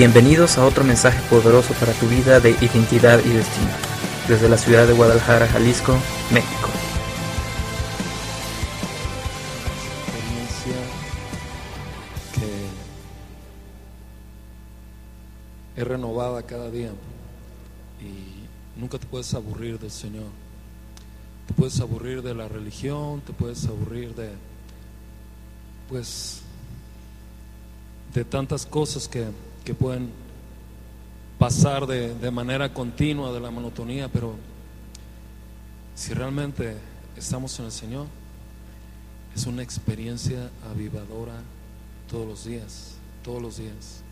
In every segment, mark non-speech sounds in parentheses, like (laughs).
Bienvenidos a otro mensaje poderoso para tu vida de identidad y destino, desde la ciudad de Guadalajara, Jalisco, México. que es renovada cada día y nunca te puedes aburrir del Señor. Te puedes aburrir de la religión, te puedes aburrir de, pues, de tantas cosas que, que pueden pasar de, de manera continua, de la monotonía, pero si realmente estamos en el Señor, es una experiencia avivadora todos los días, todos los días.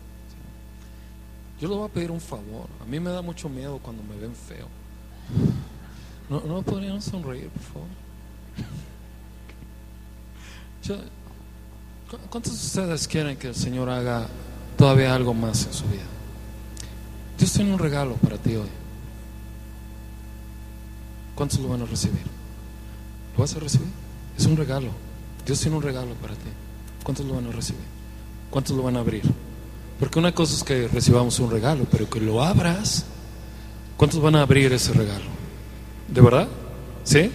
Yo les voy a pedir un favor. A mí me da mucho miedo cuando me ven feo. ¿No, no podrían sonreír, por favor? Yo- ¿cu- ¿Cuántos de ustedes quieren que el Señor haga todavía algo más en su vida? Dios tiene un regalo para ti hoy. ¿Cuántos lo van a recibir? ¿Lo vas a recibir? Es un regalo. Dios tiene un regalo para ti. ¿Cuántos lo van a recibir? ¿Cuántos lo van a abrir? Porque una cosa es que recibamos un regalo, pero que lo abras. ¿Cuántos van a abrir ese regalo? ¿De verdad? ¿Sí?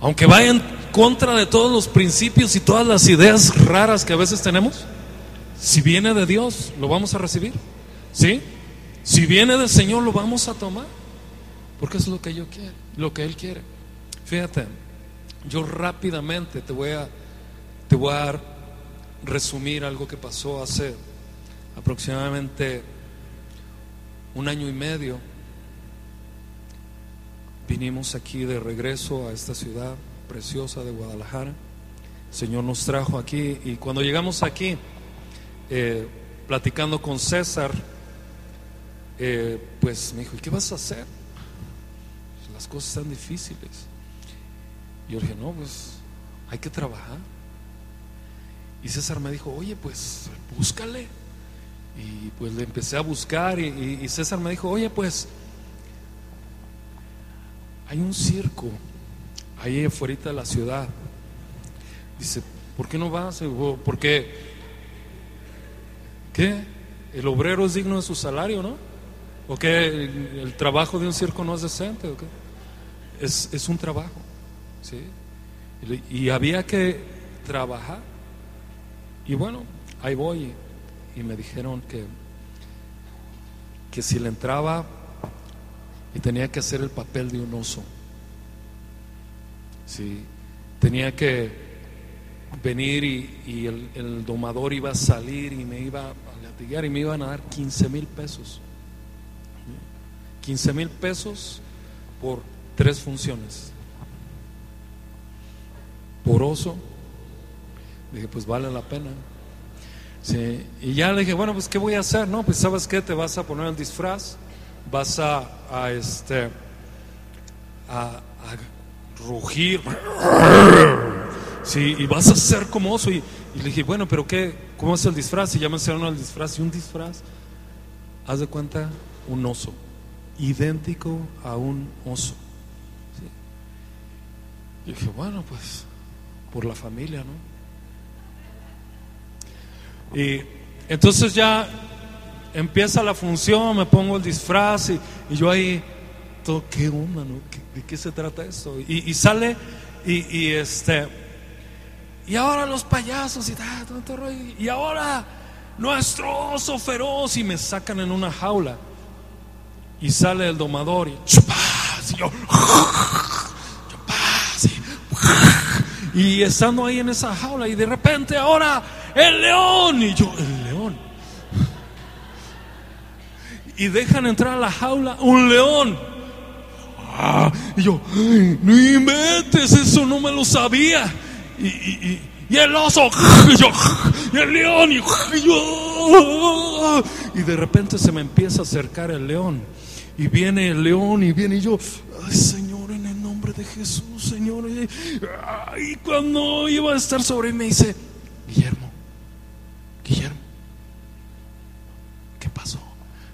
Aunque vaya en contra de todos los principios y todas las ideas raras que a veces tenemos, si viene de Dios, lo vamos a recibir. ¿Sí? Si viene del Señor, lo vamos a tomar. Porque es lo que yo quiero, lo que Él quiere. Fíjate, yo rápidamente te voy a, te voy a resumir algo que pasó hace aproximadamente un año y medio. Vinimos aquí de regreso a esta ciudad preciosa de Guadalajara. El Señor nos trajo aquí y cuando llegamos aquí, eh, platicando con César, eh, pues me dijo, ¿y qué vas a hacer? Las cosas están difíciles. Yo dije, no, pues hay que trabajar. Y César me dijo, oye, pues búscale. Y pues le empecé a buscar y, y- César me dijo, oye, pues hay un circo ahí afuera de la ciudad. Dice, ¿por qué no vas? Porque, ¿qué? El obrero es digno de su salario, ¿no? ¿O qué? ¿El, trabajo de un circo no es decente? ¿O? Es, es un trabajo, ¿sí? Y, había que trabajar. Y bueno, ahí voy. Y me dijeron que, que si le entraba y tenía que hacer el papel de un oso. Sí, tenía que venir y, y el, el domador iba a salir y me iba y me iban a dar 15 mil pesos. 15 mil pesos por tres funciones. Por oso. Dije, pues vale la pena. Y ya le dije, bueno, pues ¿qué voy a hacer? No, pues sabes qué, te vas a poner el disfraz, vas a, a este, a rugir, sí, y vas a ser como oso. Y, le dije, bueno, pero ¿qué? ¿Cómo es el disfraz? Y ya me enseñaron el disfraz, y un disfraz, haz de cuenta, un oso, idéntico a un oso. Y dije, bueno, pues, por la familia, ¿no? Y entonces ya empieza la función, me pongo el disfraz y, y yo ahí, todo, ¿qué onda, no? ¿Qué- ¿De qué se trata esto? Y, sale y este, y ahora los payasos y, rollo, y ahora nuestro oso feroz y me sacan en una jaula. Y sale el domador y chupas y yo, chupas y, y estando ahí en esa jaula y de repente ahora el león y yo el león. Y dejan entrar a la jaula un león. Ah, y yo "Ay, no inventes eso no me lo sabía y, y- y- el oso y yo y el león y, yo. Y de repente se me empieza a acercar el león. Y viene el león y viene y yo ay señor en el nombre de Jesús señor y cuando iba a estar sobre mí me dice Guillermo Guillermo ¿qué pasó?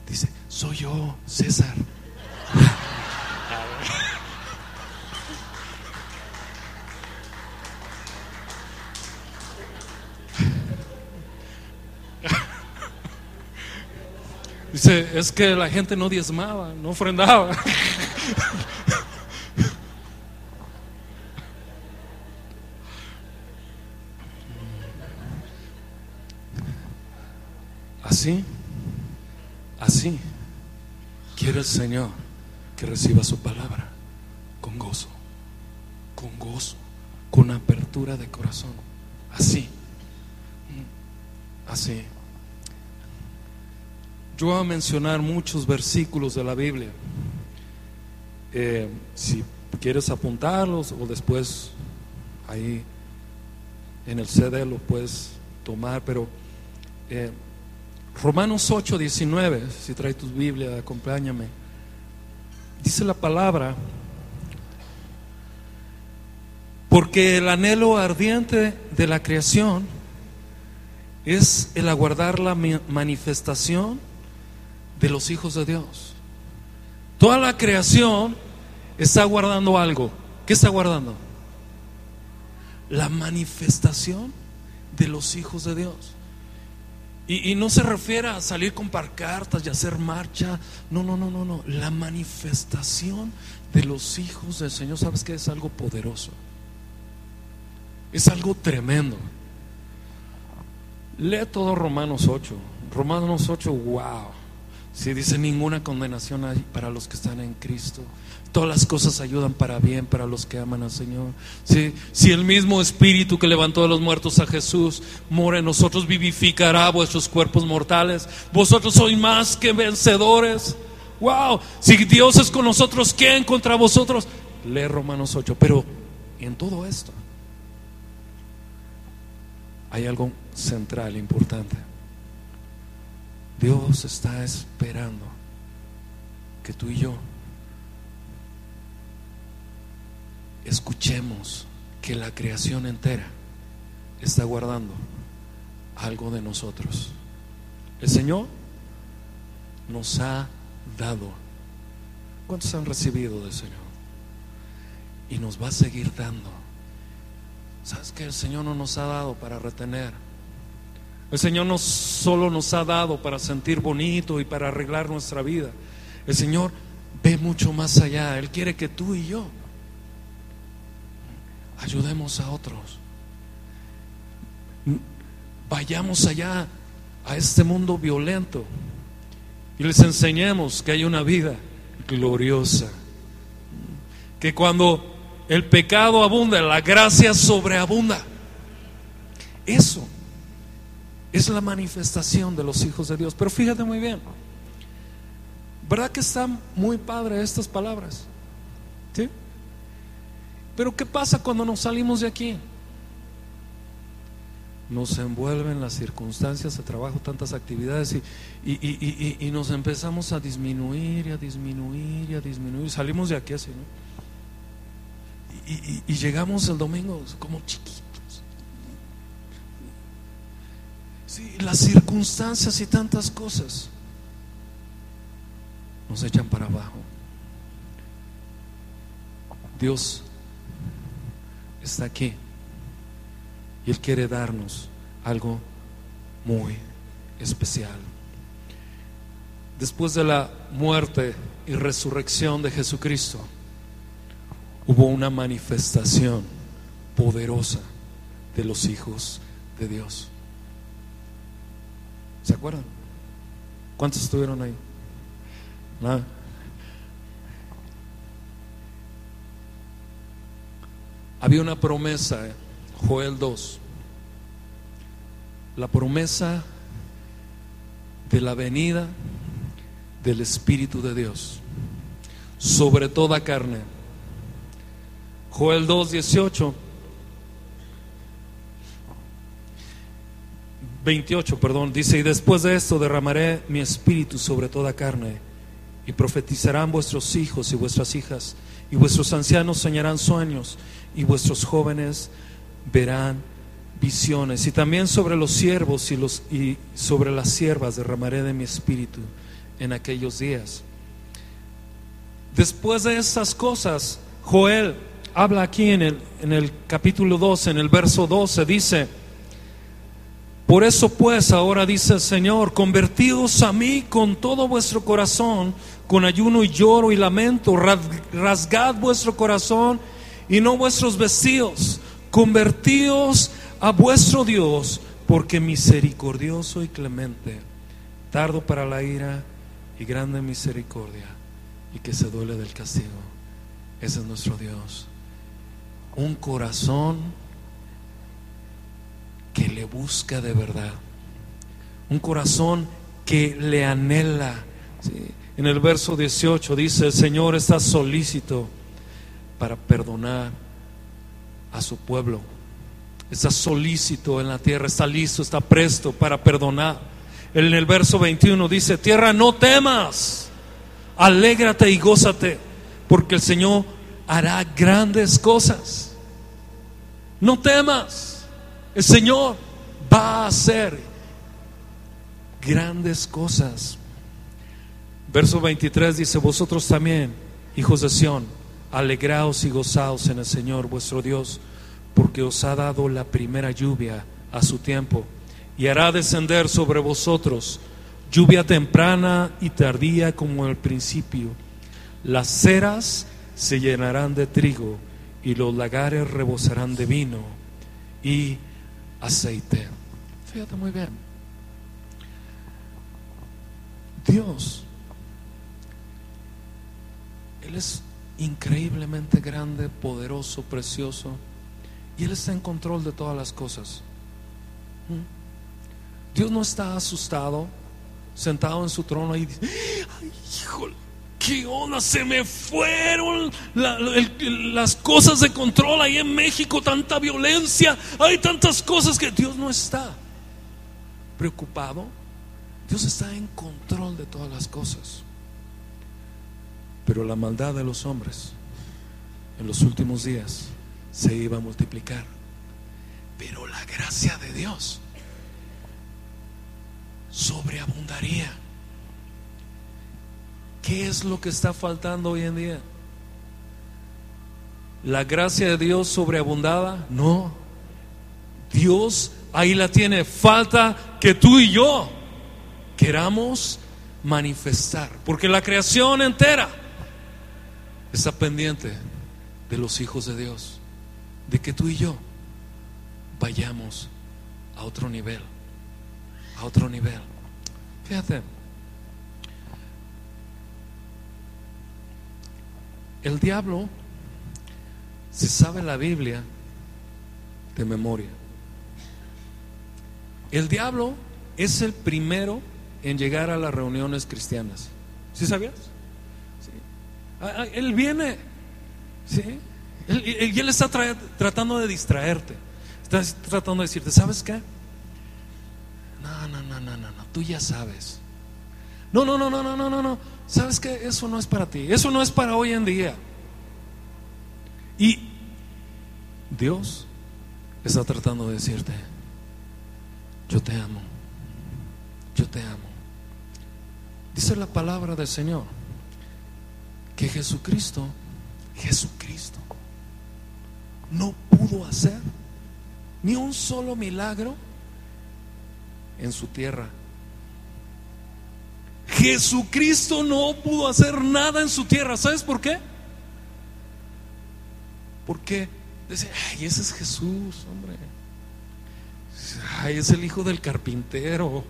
dice soy yo César Dice, es que la gente no diezmaba, no ofrendaba. Así, así quiere el Señor que reciba su palabra con gozo, con gozo, con apertura de corazón. Así, así. Yo voy a mencionar muchos versículos de la Biblia. Eh, si quieres apuntarlos o después ahí en el CD lo puedes tomar, pero eh, Romanos 8, 19, si trae tu Biblia, acompáñame. Dice la palabra, porque el anhelo ardiente de la creación es el aguardar la manifestación de los hijos de Dios. Toda la creación está guardando algo. ¿Qué está guardando? La manifestación de los hijos de Dios. Y, no se refiere a salir con parcartas y hacer marcha. No, no, no, no, no. La manifestación de los hijos del Señor, ¿sabes que Es algo poderoso. Es algo tremendo. Lee todo Romanos 8. Romanos 8, wow. Si dice ninguna condenación hay para los que están en Cristo. Todas las cosas ayudan para bien para los que aman al Señor. Si el mismo Espíritu que levantó de los muertos a Jesús mora en nosotros, vivificará vuestros cuerpos mortales. Vosotros sois más que vencedores. Wow, si Dios es con nosotros, ¿quién contra vosotros? Lee Romanos 8. Pero en todo esto hay algo central, importante. Dios está esperando que tú y yo escuchemos que la creación entera está guardando algo de nosotros. El Señor nos ha dado. ¿Cuántos han recibido del Señor? Y nos va a seguir dando. ¿Sabes que el Señor no nos ha dado para retener? El Señor no solo nos ha dado para sentir bonito y para arreglar nuestra vida. El Señor ve mucho más allá. Él quiere que tú y yo ayudemos a otros. Vayamos allá a este mundo violento y les enseñemos que hay una vida gloriosa. Que cuando el pecado abunda, la gracia sobreabunda. Eso es la manifestación de los hijos de Dios. Pero fíjate muy bien, ¿verdad que están muy padre estas palabras? ¿Sí? Pero ¿qué pasa cuando nos salimos de aquí? Nos envuelven las circunstancias de trabajo, tantas actividades y, y, nos empezamos a disminuir y a disminuir y a disminuir. Salimos de aquí así, ¿no? Y, llegamos el domingo como chiquitos. Sí, las circunstancias y tantas cosas nos echan para abajo. Dios está aquí. Y Él quiere darnos algo muy especial. Después de la muerte y resurrección de Jesucristo, hubo una manifestación poderosa de los hijos de Dios. ¿Se acuerdan? ¿Cuántos estuvieron ahí? Había una promesa, Joel 2, la promesa de la venida del Espíritu de Dios sobre toda carne. Joel 2, 18. 28, perdón, dice, y después de esto derramaré mi espíritu sobre toda carne, y profetizarán vuestros hijos y vuestras hijas, y vuestros ancianos soñarán sueños, y vuestros jóvenes verán visiones. Y también sobre los siervos y, los, y sobre las siervas derramaré de mi espíritu en aquellos días. Después de estas cosas, Joel habla aquí en el, en el capítulo 12, en el verso 12, dice, Por eso pues ahora dice el Señor, convertíos a mí con todo vuestro corazón, con ayuno y lloro y lamento, rasgad vuestro corazón y no vuestros vestidos, convertíos a vuestro Dios, porque misericordioso y clemente, tardo para la ira y grande misericordia, y que se duele del castigo. Ese es nuestro Dios. Un corazón que le busca de verdad. Un corazón que le anhela. En el verso 18 dice, el Señor está solícito para perdonar a su pueblo. Está solícito en la tierra, está listo, está presto para perdonar. En el verso 21 dice, tierra, no temas, alégrate y gózate, porque el Señor hará grandes cosas. No temas. El Señor va a hacer grandes cosas. Verso 23 dice, vosotros también, hijos de Sión, alegraos y gozaos en el Señor vuestro Dios, porque os ha dado la primera lluvia a su tiempo, y hará descender sobre vosotros lluvia temprana y tardía como el principio. Las ceras se llenarán de trigo y los lagares rebosarán de vino. Y aceite. Fíjate muy bien. Dios, Él es increíblemente grande, poderoso, precioso, y Él está en control de todas las cosas. ¿Mm? Dios no está asustado, sentado en su trono y ay, ¿qué onda? Se me fueron las cosas de control ahí en México, tanta violencia, hay tantas cosas que Dios no está preocupado. Dios está en control de todas las cosas. Pero la maldad de los hombres en los últimos días se iba a multiplicar. Pero la gracia de Dios sobreabundaría. ¿Qué es lo que está faltando hoy en día? ¿La gracia de Dios sobreabundada? No. Dios ahí la tiene. Falta que tú y yo queramos manifestar. Porque la creación entera está pendiente de los hijos de Dios. De que tú y yo vayamos a otro nivel. A otro nivel. Fíjate. El diablo se sabe la Biblia de memoria. El diablo es el primero en llegar a las reuniones cristianas. ¿Sí sabías? Ah, ah, él viene. ¿Sí? él está tratando de distraerte. Está tratando de decirte, ¿sabes qué? No, no, no, no, no, no, tú ya sabes. No, no, no, no, no, no, no, no. ¿Sabes que Eso no es para ti. Eso no es para hoy en día. Y Dios está tratando de decirte, yo te amo. Yo te amo. Dice la palabra del Señor que Jesucristo, Jesucristo, no pudo hacer ni un solo milagro en su tierra Jesucristo no pudo hacer nada en su tierra. ¿Sabes por qué? Porque dice, ay, ese es Jesús, hombre. Ay, es el hijo del carpintero,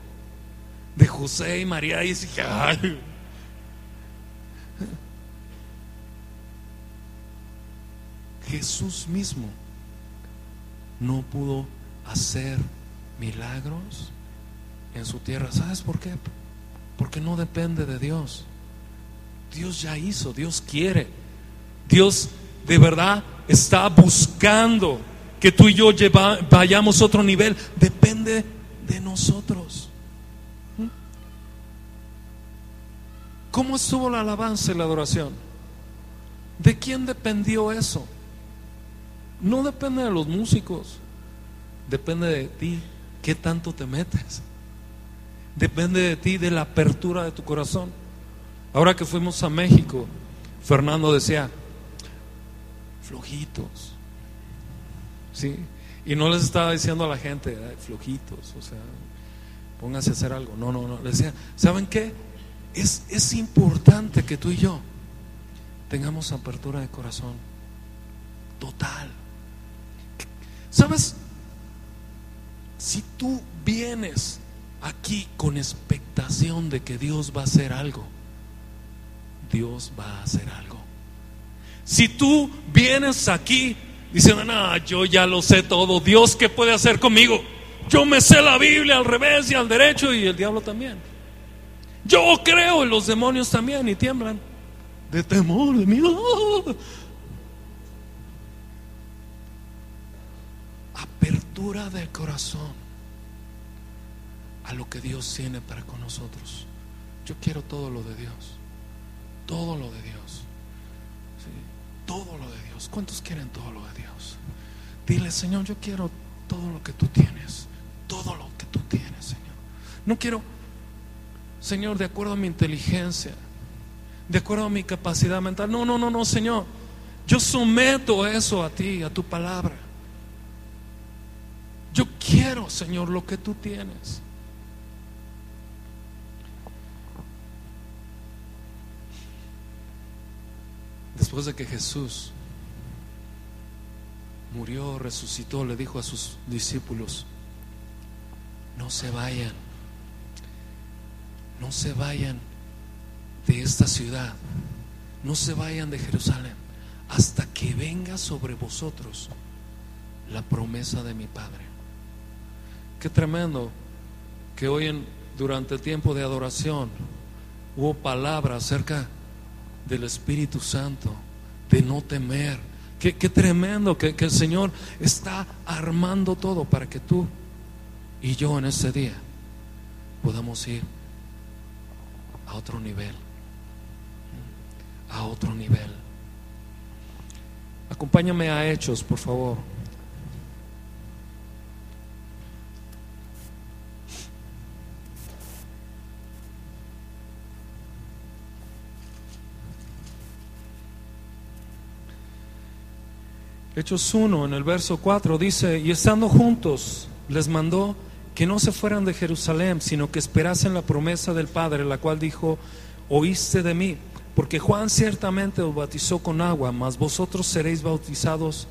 de José y María. Y dice, ay. Jesús mismo no pudo hacer milagros en su tierra. ¿Sabes por qué? Porque no depende de Dios. Dios ya hizo, Dios quiere. Dios de verdad está buscando que tú y yo vayamos a otro nivel. Depende de nosotros. ¿Mm? ¿Cómo estuvo la alabanza y la adoración? ¿De quién dependió eso? No depende de los músicos, depende de ti, qué tanto te metes. Depende de ti, de la apertura de tu corazón. Ahora que fuimos a México, Fernando decía, flojitos. ¿Sí? Y no les estaba diciendo a la gente, flojitos, o sea, pónganse a hacer algo. No, no, no. Les decía, ¿saben qué? Es, es importante que tú y yo tengamos apertura de corazón. Total. ¿Sabes? Si tú vienes aquí con expectación de que Dios va a hacer algo, Dios va a hacer algo. Si tú vienes aquí diciendo, no, yo ya lo sé todo, Dios, ¿qué puede hacer conmigo? Yo me sé la Biblia al revés y al derecho y el diablo también. Yo creo en los demonios también y tiemblan de temor, de miedo. Apertura del corazón a lo que Dios tiene para con nosotros. Yo quiero todo lo de Dios, todo lo de Dios, todo lo de Dios. ¿Cuántos quieren todo lo de Dios? Dile, Señor, yo quiero todo lo que tú tienes, todo lo que tú tienes, Señor. No quiero, Señor, de acuerdo a mi inteligencia, de acuerdo a mi capacidad mental. No, no, no, no, Señor. Yo someto eso a ti, a tu palabra. Yo quiero, Señor, lo que tú tienes. Después de que Jesús murió, resucitó, le dijo a sus discípulos, no se vayan, no se vayan de esta ciudad, no se vayan de Jerusalén hasta que venga sobre vosotros la promesa de mi Padre. Qué tremendo que hoy en, durante el tiempo de adoración hubo palabra acerca del Espíritu Santo, de no temer. Qué, tremendo que, que el Señor está armando todo para que tú y yo en ese día podamos ir a otro nivel, a otro nivel. Acompáñame a Hechos, por favor. Hechos 1, en el verso 4, dice, y estando juntos, les mandó que no se fueran de Jerusalén, sino que esperasen la promesa del Padre, la cual dijo, oíste de mí, porque Juan ciertamente os bautizó con agua, mas vosotros seréis bautizados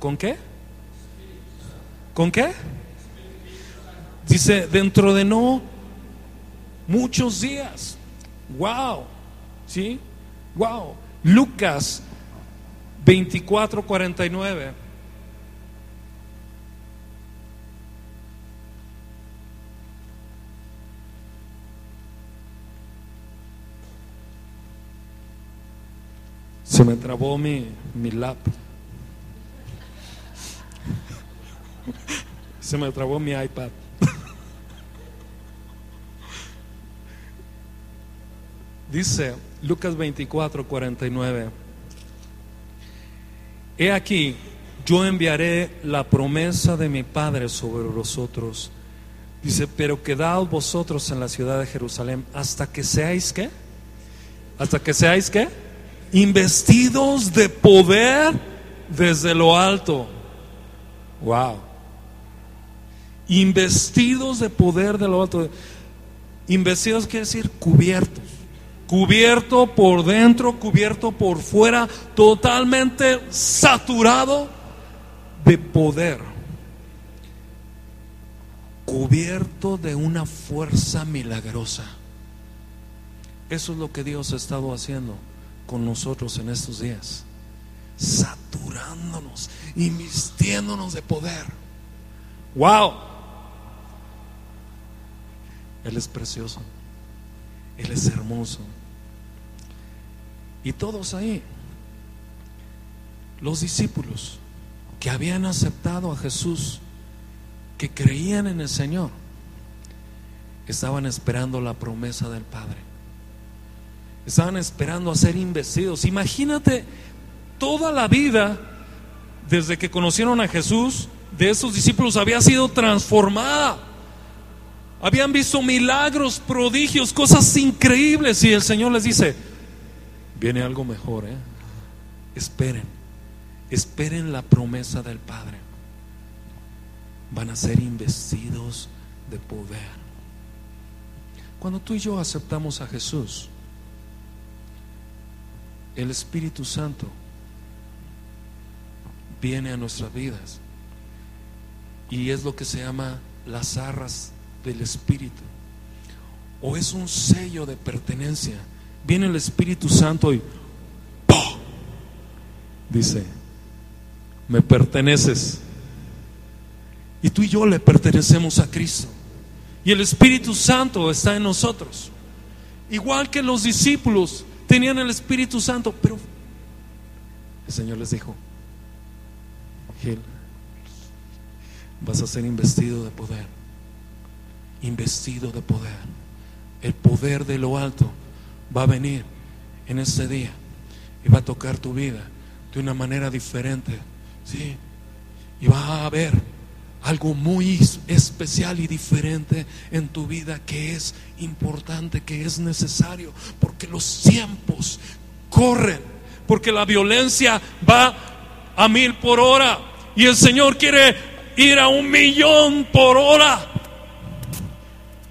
con qué? ¿Con qué? Dice, dentro de no muchos días. Wow. ¿Sí? Wow. Lucas 24:49. Se me trabó mi, mi lap. Se me trabó mi iPad. Dice Lucas 24, 49. He aquí, yo enviaré la promesa de mi Padre sobre vosotros. Dice, pero quedaos vosotros en la ciudad de Jerusalén hasta que seáis qué? Hasta que seáis qué? Investidos de poder desde lo alto. Wow. Investidos de poder de lo alto. Investidos quiere decir cubiertos cubierto por dentro, cubierto por fuera, totalmente saturado de poder, cubierto de una fuerza milagrosa. Eso es lo que Dios ha estado haciendo con nosotros en estos días, saturándonos, invistiéndonos de poder. ¡Wow! Él es precioso, Él es hermoso. Y todos ahí, los discípulos que habían aceptado a Jesús, que creían en el Señor, estaban esperando la promesa del Padre. Estaban esperando a ser investidos. Imagínate toda la vida desde que conocieron a Jesús de esos discípulos había sido transformada. Habían visto milagros, prodigios, cosas increíbles y el Señor les dice, Viene algo mejor, ¿eh? Esperen, esperen la promesa del Padre. van a ser investidos de poder. Cuando tú y yo aceptamos a Jesús, el Espíritu Santo viene a nuestras vidas y es lo que se llama las arras del Espíritu. O es un sello de pertenencia. Viene el Espíritu Santo y dice, me perteneces. Y tú y yo le pertenecemos a Cristo. Y el Espíritu Santo está en nosotros. Igual que los discípulos tenían el Espíritu Santo, pero el Señor les dijo, Gil, vas a ser investido de poder, investido de poder. El poder de lo alto va a venir en ese día y va a tocar tu vida de una manera diferente. ¿sí? Y va a haber algo muy especial y diferente en tu vida que es importante, que es necesario, porque los tiempos corren, porque la violencia va a mil por hora y el Señor quiere ir a un millón por hora.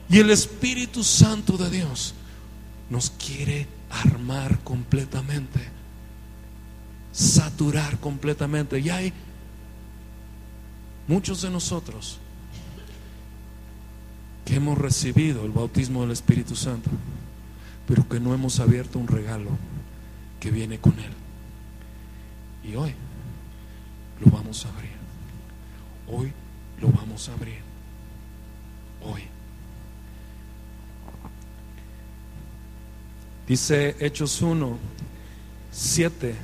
Y el Espíritu Santo de Dios nos quiere armar completamente, saturar completamente. Y hay muchos de nosotros que hemos recibido el bautismo del Espíritu Santo, pero que no hemos abierto un regalo que viene con Él. Y hoy lo vamos a abrir. Hoy lo vamos a abrir. Hoy. Dice Hechos 1, 7.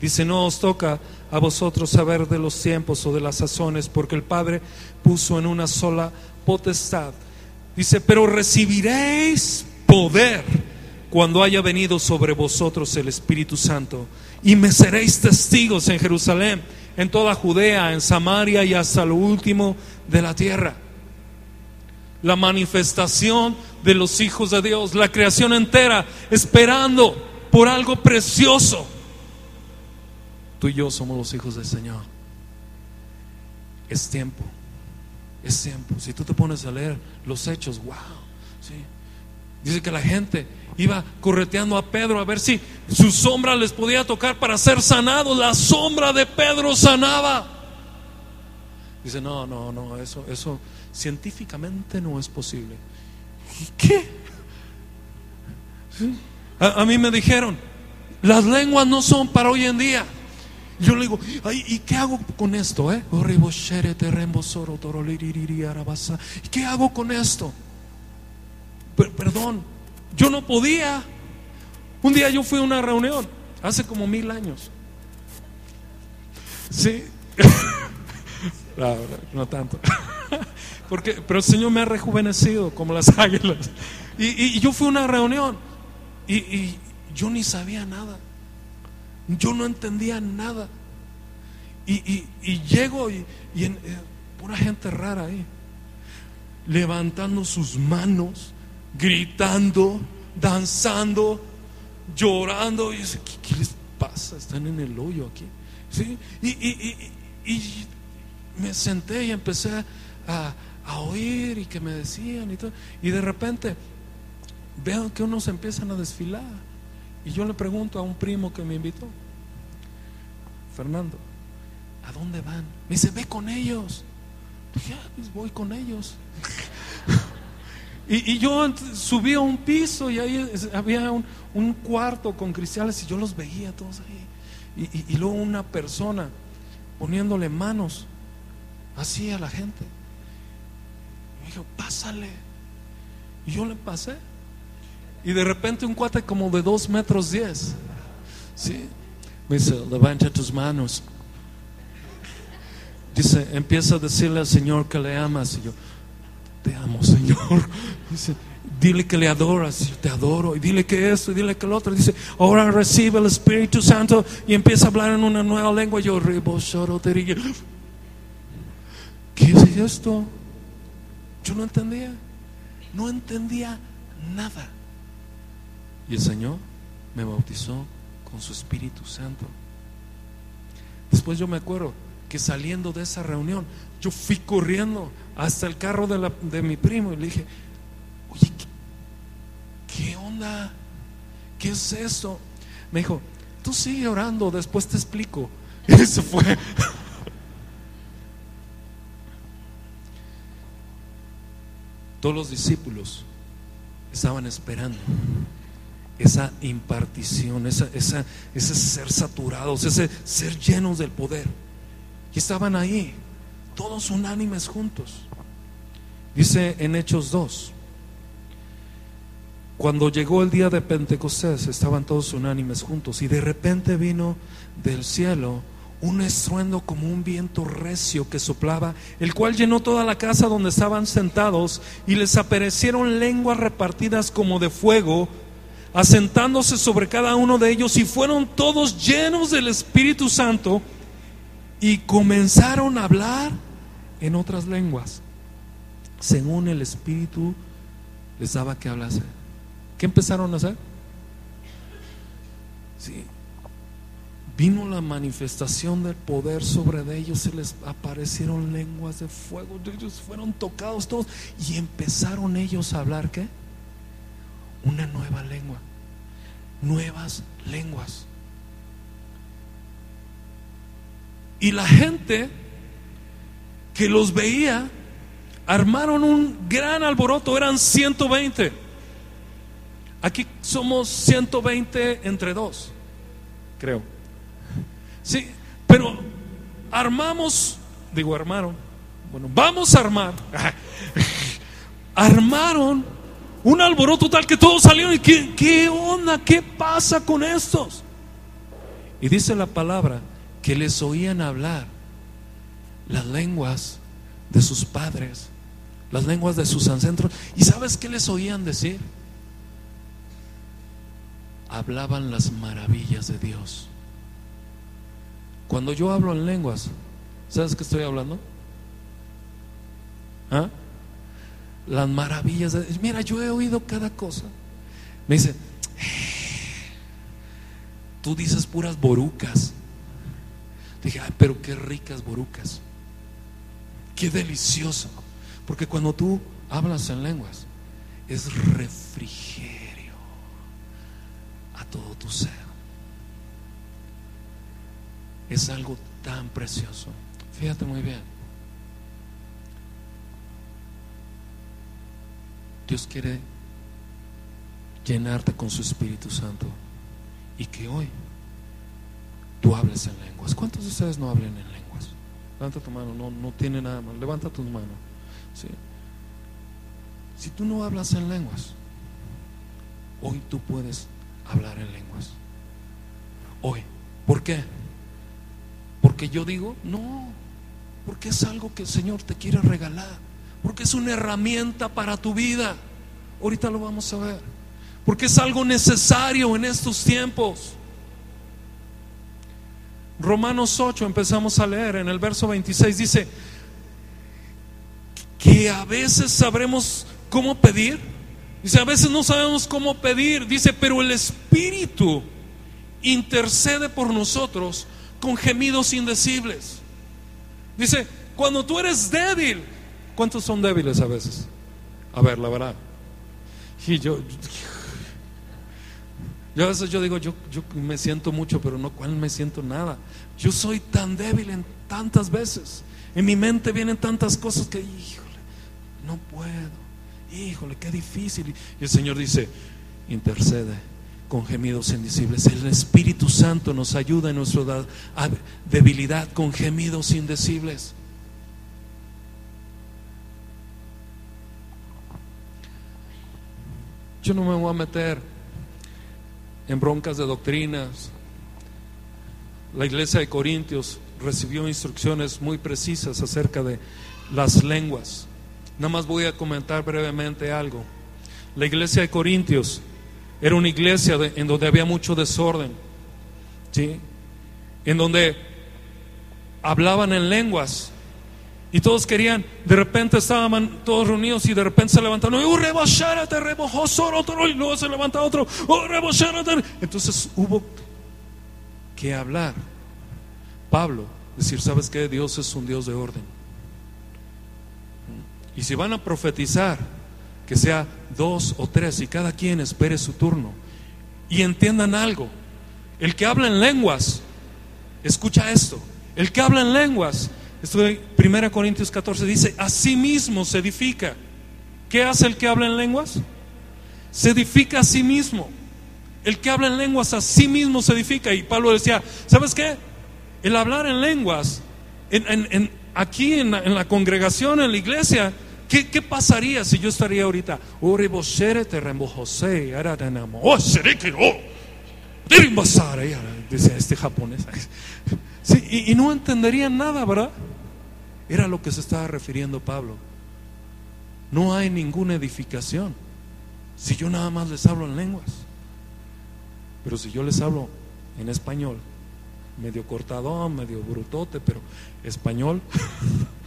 Dice, no os toca a vosotros saber de los tiempos o de las sazones, porque el Padre puso en una sola potestad. Dice, pero recibiréis poder cuando haya venido sobre vosotros el Espíritu Santo, y me seréis testigos en Jerusalén, en toda Judea, en Samaria y hasta lo último de la tierra. La manifestación de los hijos de Dios, la creación entera, esperando por algo precioso Tú y yo somos los hijos del Señor. Es tiempo. Es tiempo. Si tú te pones a leer los hechos, wow. Dice que la gente iba correteando a Pedro a ver si su sombra les podía tocar para ser sanados. La sombra de Pedro sanaba. Dice, no, no, no, eso, eso científicamente no es posible. ¿Y qué? A, mí me dijeron, las lenguas no son para hoy en día. Yo le digo, ¿y qué hago con esto? Eh? ¿Y qué hago con esto? perdón, yo no podía. Un día yo fui a una reunión, hace como mil años. Sí, (laughs) no, tanto. (laughs) Porque, pero el Señor me ha rejuvenecido como las (laughs) águilas. Y, yo fui a una reunión y, y yo ni sabía nada. Yo no entendía nada. Y, llego y, y en, eh, pura gente rara ahí, levantando sus manos, gritando, danzando, llorando. Y dice, ¿qué, les pasa? Están en el hoyo aquí. ¿Sí? Y, me senté y empecé a, a, oír y que me decían y todo. Y de repente veo que unos empiezan a desfilar. Y yo le pregunto a un primo que me invitó, Fernando, ¿a dónde van? Me dice, ve con ellos. Dije, ah, pues voy con ellos. (laughs) y, yo subí a un piso y ahí había un, cuarto con cristales y yo los veía todos ahí. Y, y, luego una persona poniéndole manos así a la gente. Dijo, pásale. Y yo le pasé. Y de repente un cuate como de dos metros diez. ¿sí? Me dice, levanta tus manos. Dice, empieza a decirle al Señor que le amas. Y yo, te amo, Señor. (laughs) Dice, dile que le adoras. Yo te adoro. Y dile que esto, y dile que lo otro. Dice, ahora recibe el Espíritu Santo y empieza a hablar en una nueva lengua. Yo, ¿qué es esto? No entendía. No entendía nada. Y el Señor me bautizó con su Espíritu Santo. Después yo me acuerdo que saliendo de esa reunión, yo fui corriendo hasta el carro de, la- de mi primo y le dije, oye, ¿qué, onda? ¿Qué es esto? Me dijo, tú sigue orando, después te explico. (laughs) Y se fue. Todos los discípulos estaban esperando esa impartición, esa, esa- ese ser saturados, ese ser llenos del poder. Y estaban ahí, todos unánimes juntos. Dice en Hechos 2, cuando llegó el día de Pentecostés, estaban todos unánimes juntos y de repente vino del cielo un estruendo como un viento recio que soplaba, el cual llenó toda la casa donde estaban sentados y les aparecieron lenguas repartidas como de fuego, asentándose sobre cada uno de ellos y fueron todos llenos del Espíritu Santo y comenzaron a hablar en otras lenguas, según el Espíritu les daba que hablase. ¿Qué empezaron a hacer? Sí. Vino la manifestación del poder sobre ellos, se les aparecieron lenguas de fuego, ellos fueron tocados todos y empezaron ellos a hablar qué? Una nueva lengua, nuevas lenguas. Y la gente que los veía armaron un gran alboroto, eran 120. Aquí somos 120 entre dos, creo. Sí, pero armamos, digo armaron, bueno, vamos a armar. (laughs) Armaron un alboroto tal que todos salieron y ¿qué, qué onda? ¿Qué pasa con estos? Y dice la palabra que les oían hablar las lenguas de sus padres, las lenguas de sus ancestros. ¿Y sabes qué les oían decir? Hablaban las maravillas de Dios. Cuando yo hablo en lenguas, ¿sabes qué estoy hablando? ¿Ah? Las maravillas de Mira, yo he oído cada cosa. Me dice, tú dices puras borucas. Dije, ay, pero qué ricas borucas. Qué delicioso. Porque cuando tú hablas en lenguas, es refrigerio a todo tu ser. Es algo tan precioso. Fíjate muy bien. Dios quiere llenarte con su Espíritu Santo y que hoy tú hables en lenguas. ¿Cuántos de ustedes no hablan en lenguas? Levanta tu mano, no, no tiene nada más. Levanta tu mano. ¿sí? Si tú no hablas en lenguas, hoy tú puedes hablar en lenguas. Hoy. ¿Por qué? Porque yo digo, no, porque es algo que el Señor te quiere regalar, porque es una herramienta para tu vida. Ahorita lo vamos a ver, porque es algo necesario en estos tiempos. Romanos 8 empezamos a leer en el verso 26 dice que a veces sabremos cómo pedir. Dice, a veces no sabemos cómo pedir. Dice, pero el Espíritu intercede por nosotros con gemidos indecibles. Dice, cuando tú eres débil, ¿cuántos son débiles a veces? A ver, la verdad. Y yo, yo a veces yo digo, yo, yo me siento mucho, pero no cuál me siento nada. Yo soy tan débil en tantas veces. En mi mente vienen tantas cosas que, híjole, no puedo. Híjole, qué difícil. Y el Señor dice, intercede con gemidos indecibles. El Espíritu Santo nos ayuda en nuestra debilidad con gemidos indecibles. Yo no me voy a meter en broncas de doctrinas. La iglesia de Corintios recibió instrucciones muy precisas acerca de las lenguas. Nada más voy a comentar brevemente algo. La iglesia de Corintios era una iglesia en donde había mucho desorden, ¿sí? En donde hablaban en lenguas y todos querían, de repente estaban todos reunidos y de repente se levantaron, y luego se levanta otro, oh. Entonces hubo que hablar. Pablo decir, ¿sabes qué? Dios es un Dios de orden. Y si van a profetizar, que sea dos o tres y cada quien espere su turno. Y entiendan algo, el que habla en lenguas, escucha esto, el que habla en lenguas, esto de 1 Corintios 14 dice, a sí mismo se edifica. ¿Qué hace el que habla en lenguas? Se edifica a sí mismo. El que habla en lenguas a sí mismo se edifica. Y Pablo decía, ¿sabes qué? El hablar en lenguas, en, aquí en la, congregación, en la iglesia, ¿qué, ¿qué, pasaría si yo estaría ahorita? Dice este japonés. (laughs) y, y no entenderían nada, ¿verdad? Era lo que se estaba refiriendo Pablo. No hay ninguna edificación si yo nada más les hablo en lenguas. Pero si yo les hablo en español, medio cortadón, medio brutote, pero español, (laughs)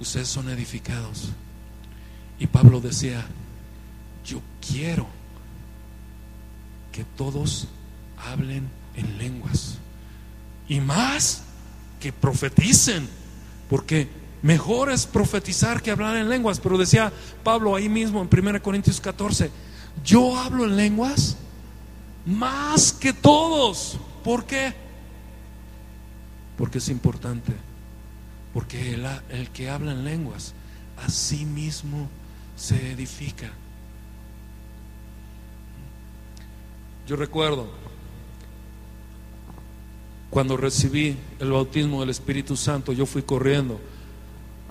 ustedes son edificados. Y Pablo decía, yo quiero que todos hablen en lenguas. Y más que profeticen, porque mejor es profetizar que hablar en lenguas. Pero decía Pablo ahí mismo en 1 Corintios 14, yo hablo en lenguas más que todos. ¿Por qué? Porque es importante. Porque el, que habla en lenguas a sí mismo se edifica. Yo recuerdo cuando recibí el bautismo del Espíritu Santo, yo fui corriendo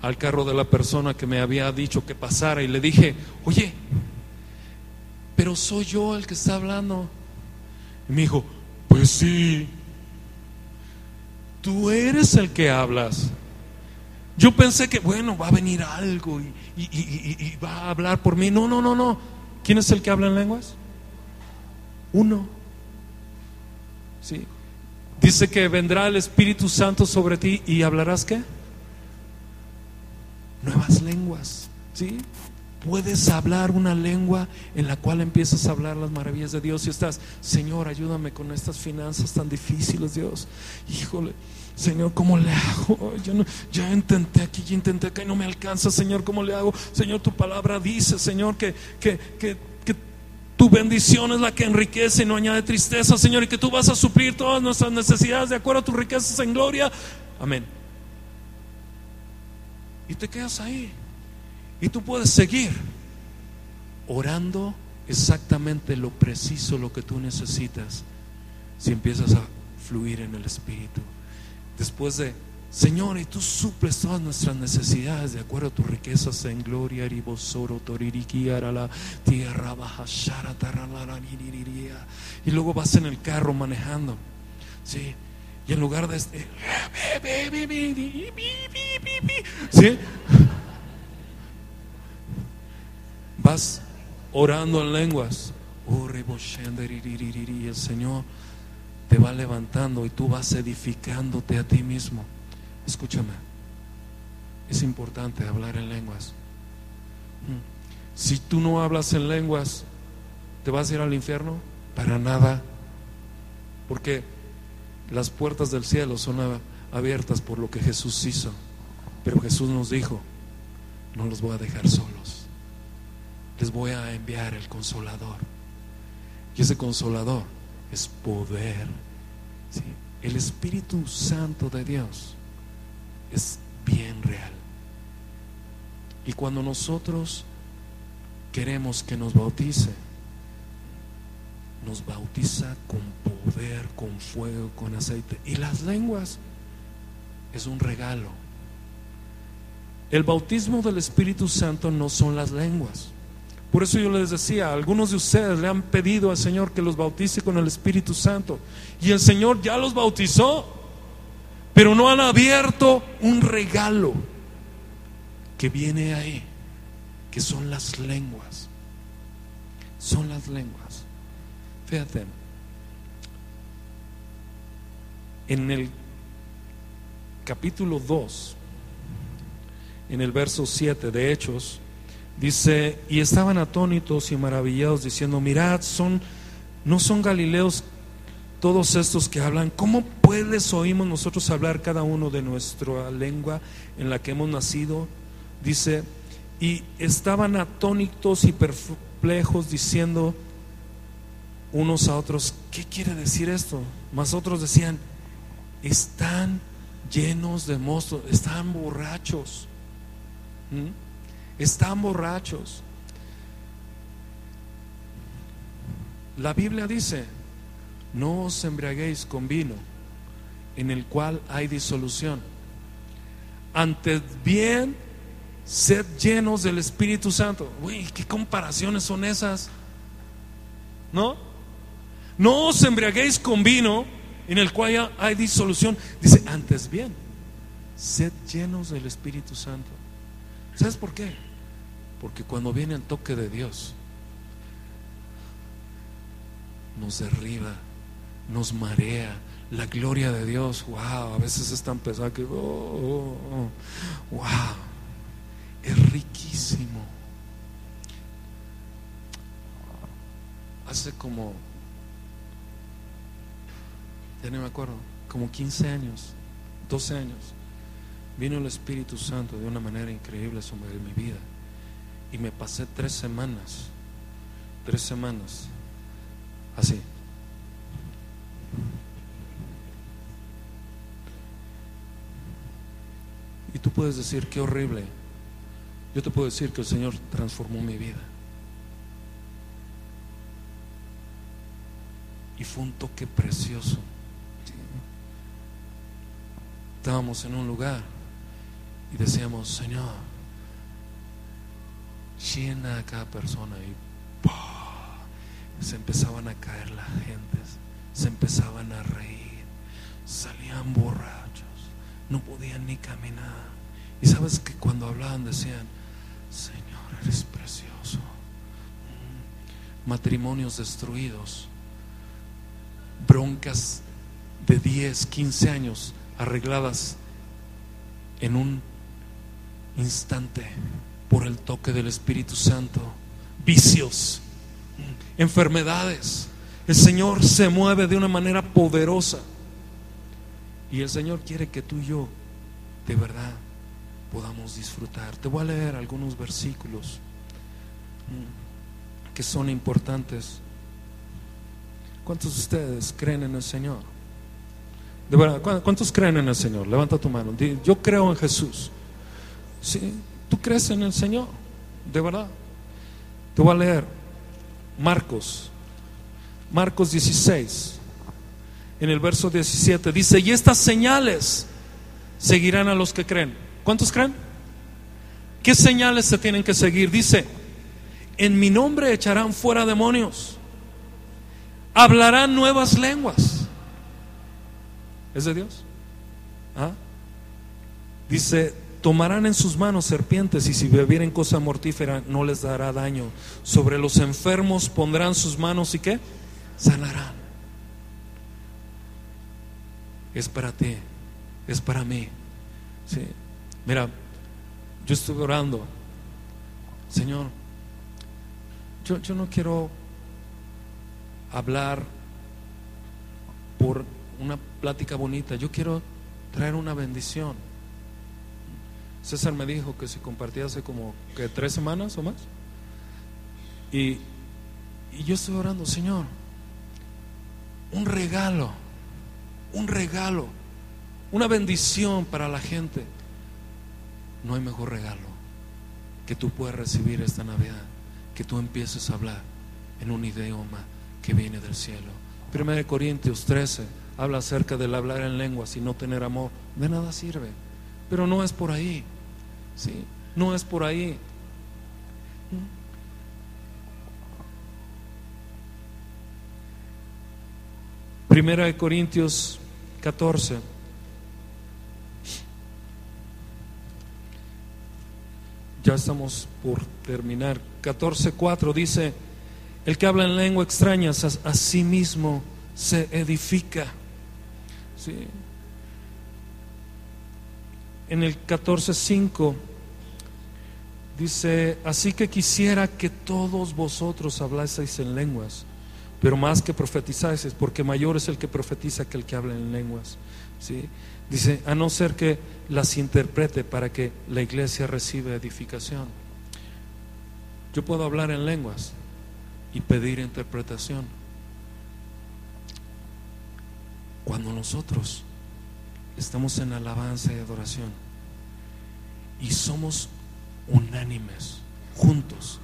al carro de la persona que me había dicho que pasara y le dije, oye, pero soy yo el que está hablando. Y me dijo, pues sí, tú eres el que hablas. Yo pensé que, bueno, va a venir algo y, va a hablar por mí. No, no, no, no. ¿Quién es el que habla en lenguas? Uno. Sí. Dice que vendrá el Espíritu Santo sobre ti y hablarás qué? Nuevas lenguas. ¿Sí? Puedes hablar una lengua en la cual empiezas a hablar las maravillas de Dios y estás, Señor, ayúdame con estas finanzas tan difíciles, Dios. Híjole, Señor, ¿cómo le hago? Yo no, ya intenté aquí, ya intenté acá y no me alcanza, Señor, ¿cómo le hago? Señor, tu palabra dice, Señor, que, que, que, que tu bendición es la que enriquece y no añade tristeza, Señor, y que tú vas a suplir todas nuestras necesidades de acuerdo a tus riquezas en gloria. Amén. Y te quedas ahí. Y tú puedes seguir orando exactamente lo preciso, lo que tú necesitas, si empiezas a fluir en el Espíritu. Después de, Señor, y tú suples todas nuestras necesidades de acuerdo a tus riquezas en gloria, la tierra baja, y luego vas en el carro manejando, ¿sí? Y en lugar de este, ¿sí? Vas orando en lenguas. Y el Señor te va levantando y tú vas edificándote a ti mismo. Escúchame, es importante hablar en lenguas. Mm. Si tú no hablas en lenguas, ¿te vas a ir al infierno? Para nada. Porque las puertas del cielo son abiertas por lo que Jesús hizo. Pero Jesús nos dijo, no los voy a dejar solos les voy a enviar el consolador. Y ese consolador es poder. El Espíritu Santo de Dios es bien real. Y cuando nosotros queremos que nos bautice, nos bautiza con poder, con fuego, con aceite. Y las lenguas es un regalo. El bautismo del Espíritu Santo no son las lenguas. Por eso yo les decía, algunos de ustedes le han pedido al Señor que los bautice con el Espíritu Santo. Y el Señor ya los bautizó, pero no han abierto un regalo que viene ahí, que son las lenguas. Son las lenguas. Fíjate, en el capítulo 2, en el verso 7 de Hechos, Dice, y estaban atónitos y maravillados diciendo, mirad, son, no son galileos todos estos que hablan, ¿cómo puedes oímos nosotros hablar cada uno de nuestra lengua en la que hemos nacido? Dice, y estaban atónitos y perplejos diciendo unos a otros, ¿qué quiere decir esto? Mas otros decían, están llenos de monstruos, están borrachos. ¿Mm? Están borrachos. La Biblia dice, no os embriaguéis con vino, en el cual hay disolución. Antes bien, sed llenos del Espíritu Santo. Uy, ¿qué comparaciones son esas? ¿No? No os embriaguéis con vino, en el cual hay disolución. Dice, antes bien, sed llenos del Espíritu Santo. ¿Sabes por qué? Porque cuando viene el toque de Dios, nos derriba, nos marea. La gloria de Dios, wow, a veces es tan pesada que, oh, oh, oh, wow, es riquísimo. Hace como, ya no me acuerdo, como 15 años, 12 años, vino el Espíritu Santo de una manera increíble sobre mi vida. Y me pasé tres semanas, tres semanas, así. Y tú puedes decir, qué horrible. Yo te puedo decir que el Señor transformó mi vida. Y fue un toque precioso. Estábamos en un lugar y decíamos, Señor, llena a cada persona y se empezaban a caer las gentes, se empezaban a reír, salían borrachos no podían ni caminar. Y sabes que cuando hablaban decían, Señor, eres precioso. Mm. Matrimonios destruidos, broncas de 10, 15 años arregladas en un instante por el toque del Espíritu Santo, vicios, enfermedades. El Señor se mueve de una manera poderosa. Y el Señor quiere que tú y yo de verdad podamos disfrutar. Te voy a leer algunos versículos mm, que son importantes. ¿Cuántos de ustedes creen en el Señor? De verdad, ¿cuántos creen en el Señor? Levanta tu mano. Yo creo en Jesús. ¿Sí? ¿Tú crees en el Señor? De verdad. Te voy a leer Marcos. Marcos 16 en el verso 17. Dice, y estas señales seguirán a los que creen. ¿Cuántos creen? ¿Qué señales se tienen que seguir? Dice, en mi nombre echarán fuera demonios, hablarán nuevas lenguas. ¿Es de Dios? ¿Ah? Dice, tomarán en sus manos serpientes y si bebieren cosa mortífera no les dará daño. Sobre los enfermos pondrán sus manos y qué? Sanarán es para ti, es para mí. ¿sí? Mira, yo estuve orando, Señor, yo, yo no quiero hablar por una plática bonita, yo quiero traer una bendición. César me dijo que si compartía hace como que tres semanas o más. Y, y yo estoy orando, Señor, un regalo un regalo, una bendición para la gente. No hay mejor regalo que tú puedas recibir esta Navidad, que tú empieces a hablar en un idioma que viene del cielo. 1 Corintios 13 habla acerca del hablar en lenguas y no tener amor. De nada sirve. Pero no es por ahí. ¿Sí? No es por ahí. Primera de Corintios 14. Ya estamos por terminar. 14.4 dice, el que habla en lengua extraña a, sí mismo se edifica. ¿Sí? En el 14.5 dice, así que quisiera que todos vosotros hablaseis en lenguas pero más que profetizáis, porque mayor es el que profetiza que el que habla en lenguas. ¿sí? Dice, a no ser que las interprete para que la iglesia reciba edificación. Yo puedo hablar en lenguas y pedir interpretación. Cuando nosotros estamos en alabanza y adoración. Y somos unánimes, juntos,